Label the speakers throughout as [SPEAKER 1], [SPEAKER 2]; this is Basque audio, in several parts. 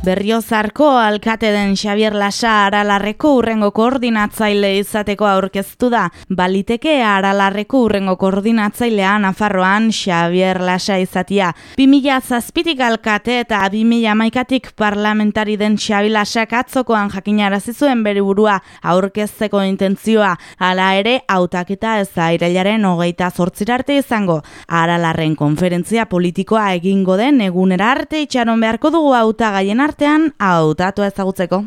[SPEAKER 1] Berriozarko alkate den Xavier Lasa Aralarreko urrengo koordinatzaile izateko aurkeztu da. Baliteke Aralarreko urrengo koordinatzailea Nafarroan Xavier Lasa izatia. 2000 zazpitik alkate eta 2000 maikatik parlamentari den Xavier Lasa katzokoan jakinarazi zuen burua aurkezteko intentzioa. Hala ere, hautaketa ez da irailaren hogeita zortzirarte izango. Aralarren konferentzia politikoa egingo den egunera arte itxaron beharko dugu hautagaien artean hautatu ezagutzeko.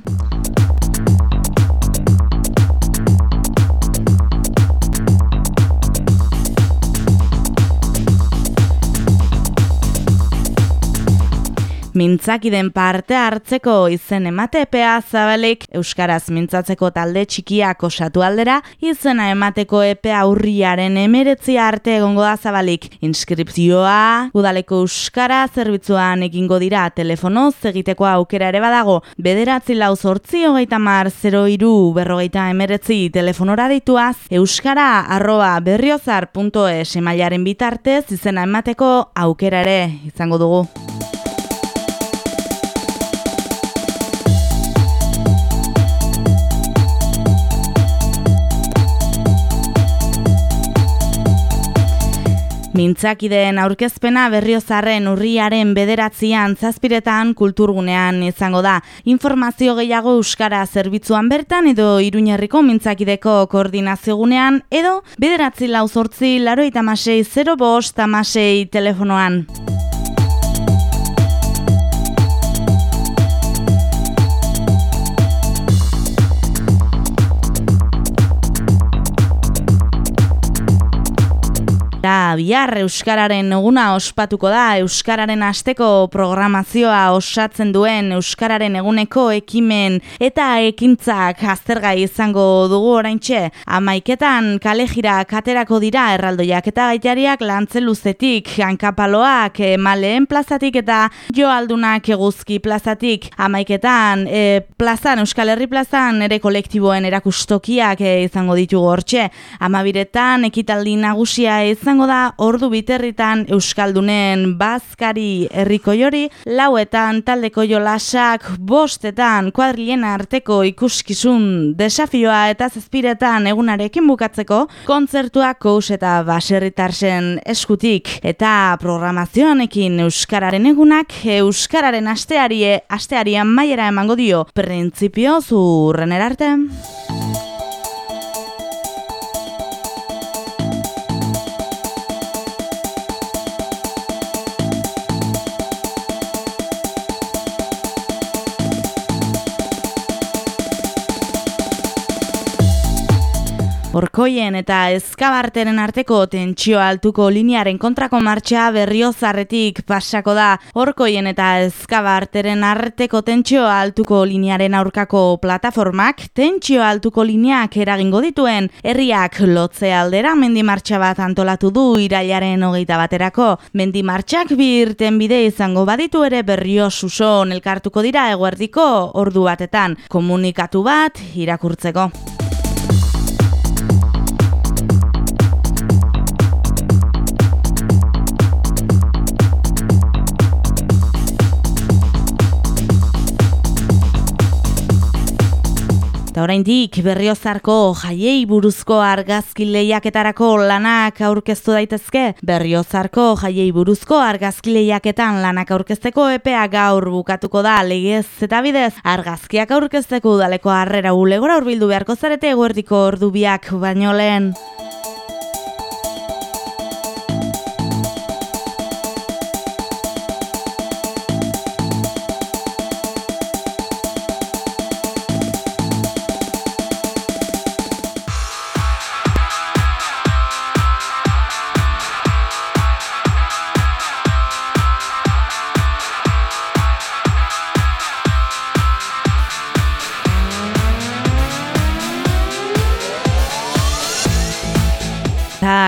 [SPEAKER 1] Mintzakiden parte hartzeko izen emate epea zabalik Euskaraz mintzatzeko talde txikiak osatu aldera, izena emateko epea urriaren emeretzi arte egongo da zabalik. Inskripzioa, udaleko Euskara zerbitzuan egingo dira telefonoz egiteko aukera ere badago. Bederatzi lau zortzi hogeita mar 0 iru berrogeita emeretzi telefonora dituaz, Euskara arroba berriozar.es emailaren bitartez izena emateko aukera ere izango dugu. Mintzakideen aurkezpena berriozarren urriaren bederatzian zazpiretan kulturgunean izango da. Informazio gehiago Euskara zerbitzuan bertan edo iruñerriko mintzakideko koordinazio gunean edo bederatzi lau zortzi laroita masei 0 bost tamasei telefonoan. Bihar Euskararen eguna ospatuko da, Euskararen asteko programazioa osatzen duen Euskararen eguneko ekimen eta ekintzak aztergai izango dugu oraintxe. Amaiketan kalejira katerako dira erraldoiak eta gaitariak lantzen luzetik, hankapaloak maleen plazatik eta joaldunak eguzki plazatik. Amaiketan e, plazan, Euskal Herri plazan ere kolektiboen erakustokiak e, izango ditugu hortxe. Amabiretan ekitaldi nagusia izan izango da ordu biterritan Euskaldunen bazkari herriko jori, lauetan taldeko jolasak, bostetan kuadrilen arteko ikuskizun desafioa eta zazpiretan egunarekin bukatzeko, kontzertuak kous eta baserritarsen eskutik eta programazioanekin Euskararen egunak, Euskararen asteari, astearian maiera emango dio, printzipio zurren erarte. Orkoien eta ezkabarteren arteko tentsio altuko linearen kontrako martxa berriozarretik pasako da. Orkoien eta ezkabarteren arteko tentsio altuko linearen aurkako plataformak tentsio altuko lineak eragingo dituen herriak lotze aldera mendi martxa bat antolatu du irailaren hogeita baterako. Mendi martxak birten bide izango baditu ere berrio suson elkartuko dira eguerdiko ordu batetan komunikatu bat irakurtzeko. Eta oraindik berriozarko jaiei buruzko argazki lehiaketarako lanak aurkeztu daitezke. Berriozarko jaiei buruzko argazki lehiaketan lanak aurkezteko epea gaur bukatuko da legez eta bidez argazkiak aurkezteko udaleko harrera ulegora urbildu beharko zarete eguerdiko ordubiak baino lehen.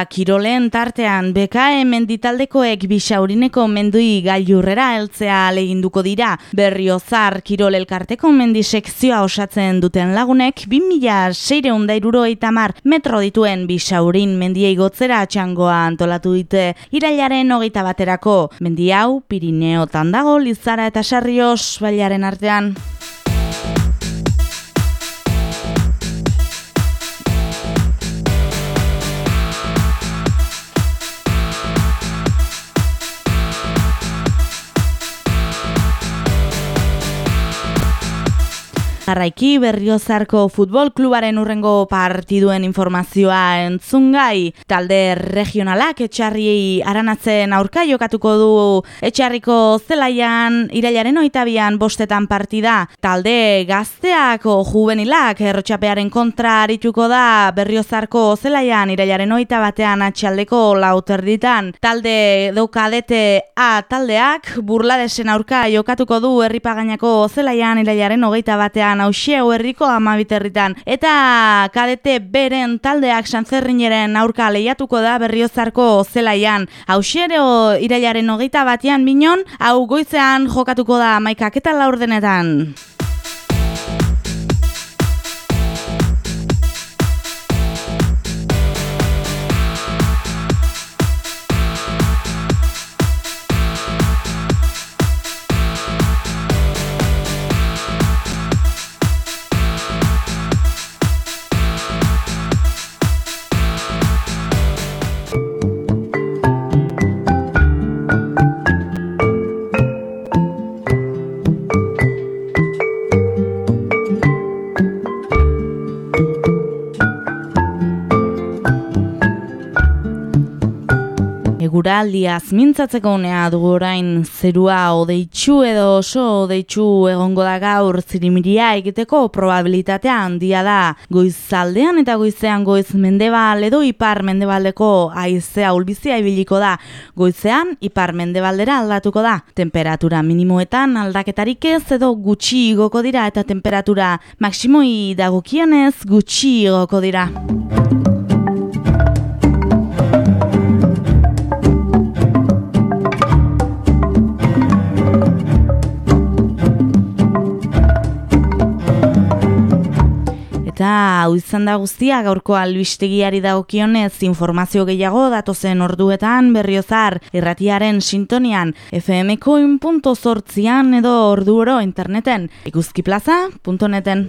[SPEAKER 1] Kirolen tartean BKE menditaldekoek bisaurineko mendui gailurrera heltzea aleginduko dira. Berriozar kirol elkarteko mendi sekzioa osatzen duten lagunek 2600 itamar metro dituen bisaurin mendiei gotzera txangoa antolatu dite irailaren hogeita baterako. Mendi hau Pirineo tandago Lizara eta Sarrios bailaren artean. Jarraiki berriozarko futbol klubaren urrengo partiduen informazioa entzungai. Talde regionalak etxarriei aranatzen aurka jokatuko du etxarriko zelaian irailaren oitabian bostetan partida. Talde gazteako juvenilak errotxapearen kontra arituko da berriozarko zelaian irailaren oita batean atxaldeko lauterditan. Talde daukadete A taldeak burladesen aurka jokatuko du herripagainako zelaian irailaren hogeita batean hausia herriko amabiterritan. Eta kadete beren taldeak santzerrineren aurka lehiatuko da berriozarko zelaian. Hausiero irailaren hogeita batean binon, hau goizean jokatuko da maikak eta laurdenetan. Eguraldiaz mintzatzeko unea dugu orain zerua odeitxu edo oso odeitxu egongo da gaur zirimiria egiteko probabilitatea handia da. Goizaldean eta goizean goiz mendebal edo ipar mendebaldeko aizea ulbizia ibiliko da. Goizean ipar mendebaldera aldatuko da. Temperatura minimoetan aldaketarik ez edo gutxi igoko dira eta temperatura maksimoi dagokionez gutxi igoko dira. Eta hau izan da guztia gaurko albistegiari dagokionez informazio gehiago datozen orduetan berriozar irratiaren sintonian fmkoin.zortzian edo ordu oro interneten ikuzkiplaza.neten.